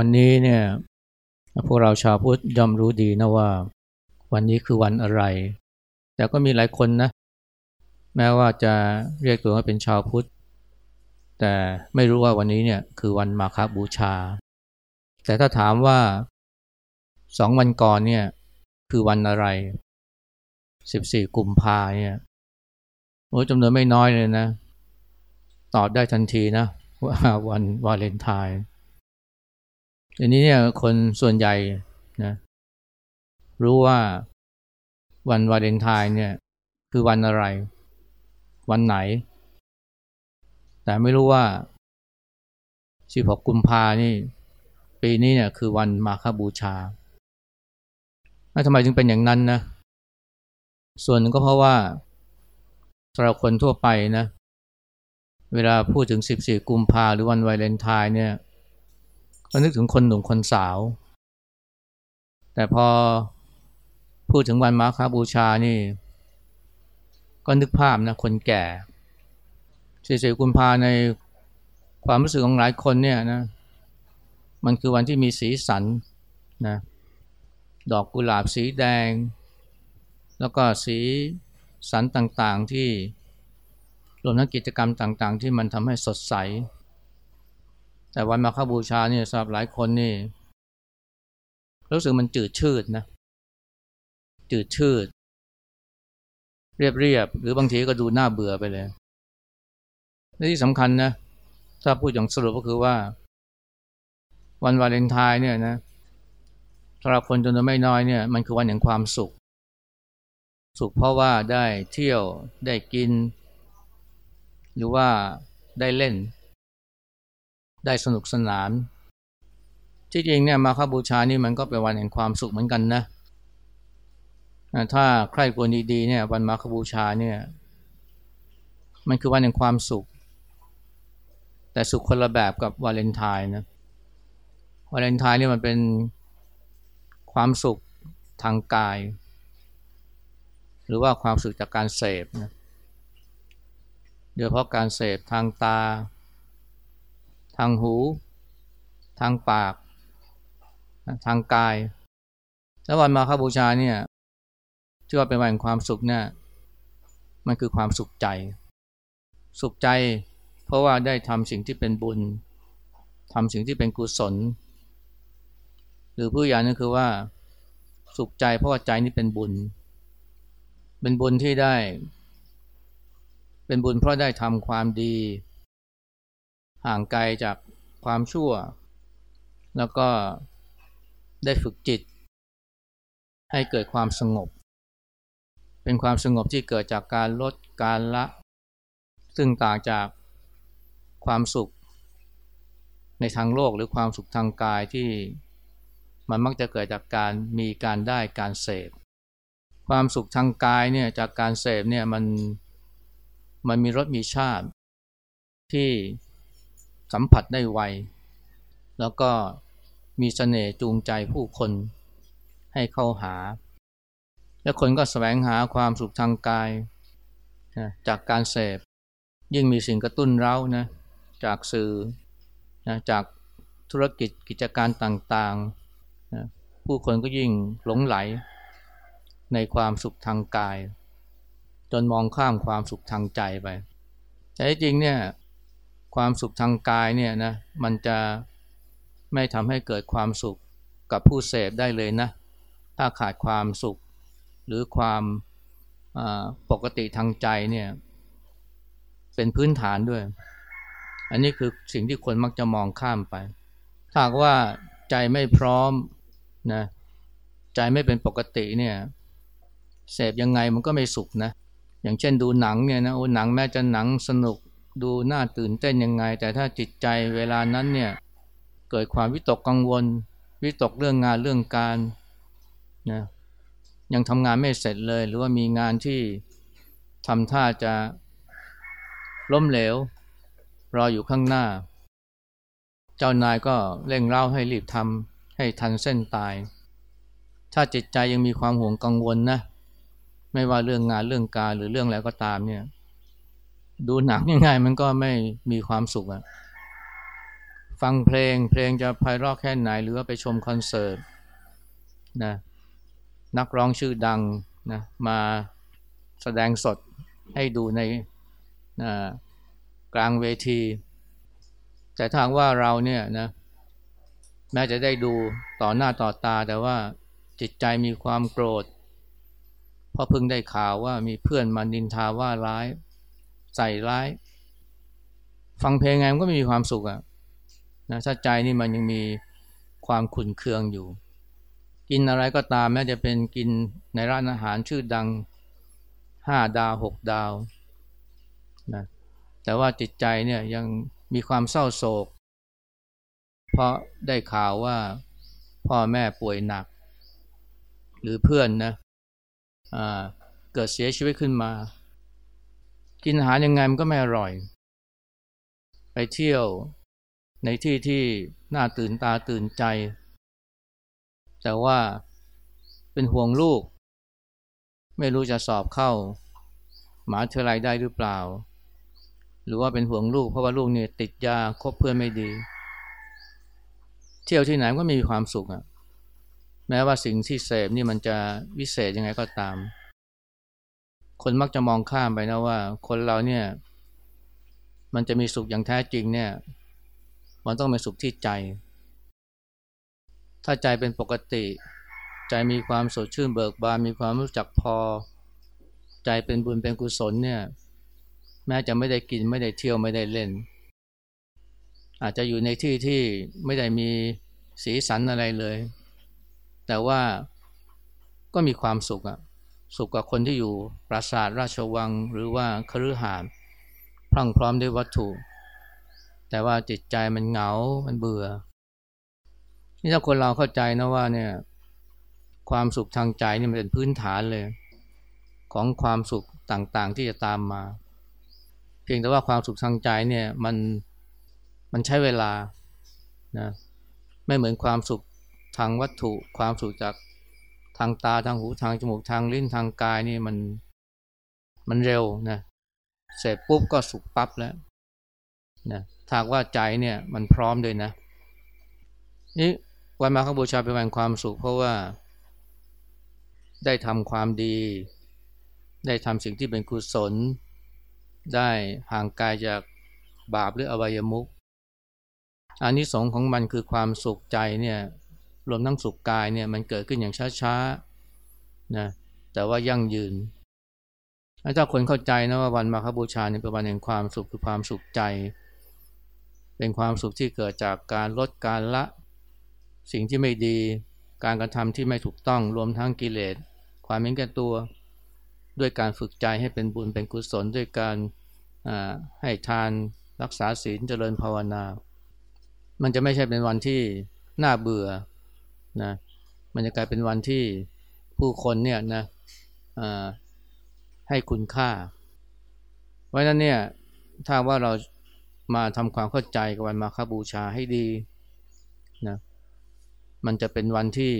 วันนี้เนี่ยพวกเราชาวพุทธย่อมรู้ดีนะว่า วันนี้คือวันอะไร แต่ก็มีหลายคนนะ แม้ว่าจะเรียกตัวว่าเป็นชาวพุทธ แต่ไม่รู้ว่าวันนี้เนี่ยคือวันมาคบูชา แต่ถ้าถามว่าสองวันก่อนเนี่ยคือวันอะไร14กุมภาเนี่ยโอ้จำนวนไม่น้อยเลยนะ ตอบได้ทันทีนะว่าวันวาเลนไทน์ ทีนี้เนี่ยคนส่วนใหญ่นะรู้ว่าวันวาเลนไทน์เนี่ยคือวันอะไร วันไหน แต่ไม่รู้ว่า 16 กุมภานี่ ปีนี้เนี่ยคือวันมาฆบูชาทำไมจึงเป็นอย่างนั้นนะส่วนหนึ่งก็เพราะว่าสำหรับคนทั่วไปนะ เวลาพูดถึง 14 กุมภาหรือวันวาเลนไทน์เนี่ย ก็นึกถึงคนหนุ่มคนสาว แต่พอพูดถึงวันมาคาบูชานี่ ก็นึกภาพนะคนแก่เสียกุมภาในความรู้สึกของหลายคนเนี่ยนะ มันคือวันที่มีสีสันนะดอกกุหลาบสีแดง แล้วก็สีสันต่างๆที่รวมทั้งกิจกรรมต่างๆ ที่มันทำให้สดใส แต่วันมาฆบูชาเนี่ยสำหรับหลายคนนี่รู้สึกมันจืดชืดนะ จืดชืด เรียบเรียบ หรือบางทีก็ดูน่าเบื่อไปเลยและที่สำคัญนะ ถ้าพูดอย่างสรุปก็คือว่า วันวาเลนไทน์เนี่ยนะสำหรับคนจำนวนไม่น้อยเนี่ยมันคือวันแห่งความสุข สุขเพราะว่าได้เที่ยวได้กิน หรือว่าได้เล่น ได้สนุกสนาน ที่จริงเนี่ยมาคบูชานี่มันก็เป็นวันแห่งความสุขเหมือนกันนะ ถ้าใครควรดีๆเนี่ยวันมาคบูชาเนี่ยมันคือวันแห่งความสุข แต่สุขคนละแบบกับวาเลนไทน์นะวาเลนไทน์เนี่ยมันเป็นความสุขทางกาย หรือว่าความสุขจากการเสพนะโดยเพราะการเสพทางตา ทางหู ทางปาก ทางกาย แล้ววันมาคบูชาเนี่ยที่ว่าเป็นวันความสุขเนี่ยมันคือความสุขใจ สุขใจ เพราะว่าได้ทำสิ่งที่เป็นบุญทำสิ่งที่เป็นกุศล หรือผู้อย่างนึงคือว่าสุขใจเพราะว่าใจนี้เป็นบุญ เป็นบุญที่ได้ เป็นบุญเพราะได้ทำความดี ห่างไกลจากความชั่ว แล้วก็ได้ฝึกจิต ให้เกิดความสงบ เป็นความสงบที่เกิดจากการลดการละ ซึ่งต่างจากความสุข ในทางโลกหรือความสุขทางกายที่มันมักจะเกิดจากการมีการได้การเสพ ความสุขทางกายเนี่ยจากการเสพเนี่ยมันมันมีรสมีชาติที่ สัมผัสได้ไว แล้วก็มีสเสน่ห์จูงใจผู้คนให้เข้าหา และคนก็แสวงหาความสุขทางกายนะจากการเสพ ยิ่งมีสิ่งกระตุ้นเร้านะจากสื่อนะจากธุรกิจกิจการต่างๆนะผู้คนก็ยิ่งหลงไหลในความสุขทางกาย จนมองข้ามความสุขทางใจไป แต่จริงเนี่ย ความสุขทางกายเนี่ยนะมันจะไม่ทำให้เกิดความสุขกับผู้เสพได้เลยนะ ถ้าขาดความสุขหรือความปกติทางใจเนี่ยเป็นพื้นฐานด้วย อันนี้คือสิ่งที่คนมักจะมองข้ามไป ถ้าว่าใจไม่พร้อมนะใจไม่เป็นปกติเนี่ยเสพยังไงมันก็ไม่สุขนะ อย่างเช่นดูหนังเนี่ยนะโอ้หนังแม้จะหนังสนุก ดูน่าตื่นเต้นยังไง แต่ถ้าจิตใจเวลานั้นเนี่ยเกิดความวิตกกังวล วิตกเรื่องงานเรื่องการนะยังทำงานไม่เสร็จเลย หรือว่ามีงานที่ทำท่าจะล้มเหลว รออยู่ข้างหน้า เจ้านายก็เร่งเร้าให้รีบทำให้ทันเส้นตาย ถ้าจิตใจยังมีความห่วงกังวลนะไม่ว่าเรื่องงานเรื่องการหรือเรื่องอะไรก็ตามเนี่ย ดูหนังง่ายๆมันก็ไม่มีความสุขอะฟังเพลงเพลงจะไพเราะแค่ไหน หรือว่าไปชมคอนเสิร์ตนะนักร้องชื่อดังนะมาแสดงสดให้ดูในนะกลางเวที แต่ทางว่าเราเนี่ยนะแม้จะได้ดูต่อหน้าต่อตาแต่ว่าจิตใจมีความโกรธเพราะเพิ่งได้ข่าวว่ามีเพื่อนมานินทาว่าร้าย ใส่ร้าย ฟังเพลงไงมันก็ไม่มีความสุขอะนะถ้าใจนี่มันยังมีความขุนเคืองอยู่ กินอะไรก็ตามแม้จะเป็นกินในร้านอาหารชื่อดังห้าดาวหกดาวนะแต่ว่าจิตใจเนี่ยยังมีความเศร้าโศก เพราะได้ข่าวว่าพ่อแม่ป่วยหนัก หรือเพื่อนนะเกิดเสียชีวิตขึ้นมา กินอาหารยังไงมันก็ไม่อร่อย ไปเที่ยวในที่ที่น่าตื่นตาตื่นใจ แต่ว่าเป็นห่วงลูก ไม่รู้จะสอบเข้าหมาเทอไรได้หรือเปล่า หรือว่าเป็นห่วงลูกเพราะว่าลูกเนี่ยติดยาคบเพื่อนไม่ดี เที่ยวที่ไหนก็มีความสุขอะแม้ว่าสิ่งที่เสพนี่มันจะวิเศษยังไงก็ตาม คนมักจะมองข้ามไปนะว่า คนเราเนี่ย มันจะมีสุขอย่างแท้จริงเนี่ย มันต้องเป็นสุขที่ใจ ถ้าใจเป็นปกติ ใจมีความสดชื่นเบิกบานมีความรู้จักพอ ใจเป็นบุญเป็นกุศลเนี่ย แม้จะไม่ได้กินไม่ได้เที่ยวไม่ได้เล่น อาจจะอยู่ในที่ที่ไม่ได้มีสีสันอะไรเลย แต่ว่าก็มีความสุขอะ สุขกับคนที่อยู่ปราสาทราชวังหรือว่าคฤหาสน์พรั่งพร้อมด้วยวัตถุ แต่ว่าจิตใจมันเหงา มันเบื่อ นี่ถ้าคนเราเข้าใจนะว่าเนี่ย ความสุขทางใจนี่มันเป็นพื้นฐานเลย ของความสุขต่างๆที่จะตามมา เพียงแต่ว่าความสุขทางใจเนี่ยมันมันใช้เวลานะไม่เหมือนความสุขทางวัตถุ ความสุขจาก ทางตาทางหูทางจมูกทางลิ้นทางกายนี่มันมันเร็วนะเสร็จปุ๊บก็สุขปั๊บแล้วนะถ้าว่าใจเนี่ยมันพร้อมด้วยนะนี่วันมาฆบูชาเป็นวันความสุข เพราะว่า ได้ทำความดี ได้ทำสิ่งที่เป็นกุศล ได้ห่างกายจากบาปหรืออวัยมุขอันนี้สงของมันคือความสุขใจเนี่ย รวมทั้งสุขกายเนี่ยมันเกิดขึ้นอย่างช้าๆนะแต่ว่ายั่งยืนถ้าคนเข้าใจนะว่าวันมาฆบูชาเนี่ยเป็นวันแห่งความสุขคือความสุขใจ เป็นความสุขที่เกิดจากการลดการละ สิ่งที่ไม่ดี การกระทำที่ไม่ถูกต้องรวมทั้งกิเลส ความเห็นแก่ตัว ด้วยการฝึกใจให้เป็นบุญเป็นกุศลด้วยการให้ทานรักษาศีลเจริญภาวนา มันจะไม่ใช่เป็นวันที่น่าเบื่อ นะมันจะกลายเป็นวันที่ผู้คนเนี่ยนะให้คุณค่าเพราะนั้นเนี่ยถ้าว่าเรามาทำความเข้าใจกับวันมาคบูชาให้ดีนะมันจะเป็นวันที่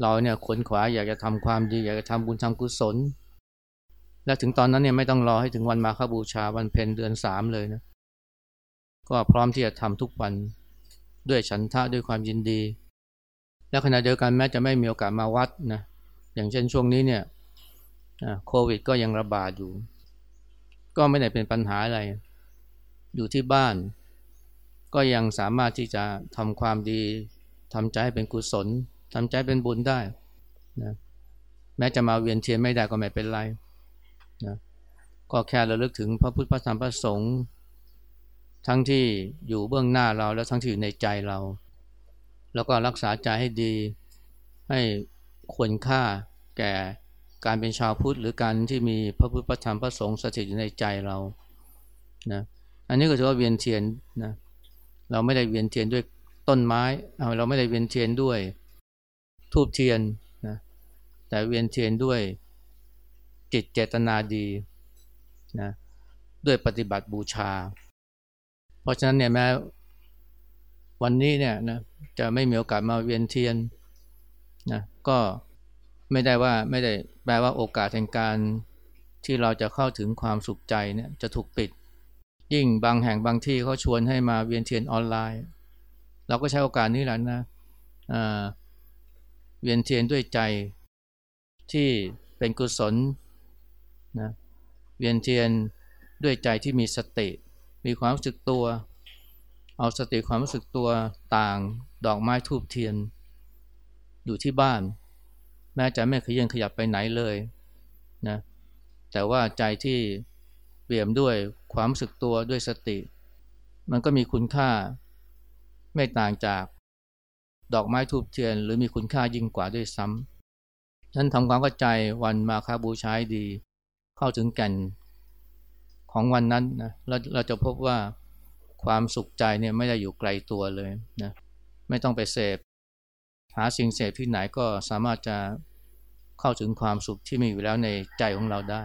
เราเนี่ยขนขวาอยากจะทำความดี อยากจะทำบุญทำกุศล และถึงตอนนั้นเนี่ยไม่ต้องรอให้ถึงวันมาคบูชาวันเพ็ญเดือนสามเลยนะก็พร้อมที่จะทำทุกวันด้วยฉันทะด้วยความยินดี และขณะเดียวกันแม้จะไม่มีโอกาสมาวัดนะอย่างเช่นช่วงนี้เนี่ยโควิดก็ยังระบาดอยู่ ก็ไม่ได้เป็นปัญหาอะไร อยู่ที่บ้าน ก็ยังสามารถที่จะทำความดีทำใจเป็นกุศลทำใจเป็นบุญได้นะแม้จะมาเวียนเทียนไม่ได้ก็ไม่เป็นไรนะก็แค่ระลึกถึงพระพุทธพระธรรมพระสงฆ์ทั้งที่อยู่เบื้องหน้าเราแล้วทั้งที่อยู่ในใจเรา แล้วก็รักษาใจให้ดี ให้ควรค่าแก่การเป็นชาวพุทธหรือการที่มีพระพุทธพระธรรมพระสงฆ์สถิตอยู่ในใจเรานะอันนี้ก็ถือว่าเวียนเทียนนะเราไม่ได้เวียนเทียนด้วยต้นไม้เราไม่ได้เวียนเทียนด้วยธูปเทียนนะแต่เวียนเทียนด้วยจิตเจตนาดีนะด้วยปฏิบัติบูชา เพราะฉะนั้นเนี่ยแม้ วันนี้เนี่ยนะจะไม่มีโอกาสมาเวียนเทียนนะก็ไม่ได้ว่าไม่ได้แปลว่าโอกาสแห่งการที่เราจะเข้าถึงความสุขใจเนี่ยจะถูกปิด ยิ่งบางแห่งบางที่เขาชวนให้มาเวียนเทียนออนไลน์ เราก็ใช้โอกาสนี้แหละนะเวียนเทียนด้วยใจที่เป็นกุศลนะเวียนเทียนด้วยใจที่มีสติ มีความรู้สึกตัว เอาสติความรู้สึกตัวต่างดอกไม้ทูบเทียน อยู่ที่บ้าน แม้จะไม่ขยันขยับไปไหนเลยนะแต่ว่าใจที่เปี่ยมด้วยความรู้สึกตัวด้วยสติ มันก็มีคุณค่าไม่ต่างจากดอกไม้ทูบเทียน หรือมีคุณค่ายิ่งกว่าด้วยซ้ำนั้นทำความเข้าใจวันมาคาบูชาดี เข้าถึงแก่นของวันนั้นนะเราเราจะพบว่า ความสุขใจเนี่ยไม่ได้อยู่ไกลตัวเลยนะไม่ต้องไปเสพหาสิ่งเสพที่ไหนก็สามารถจะเข้าถึงความสุขที่มีอยู่แล้วในใจของเราได้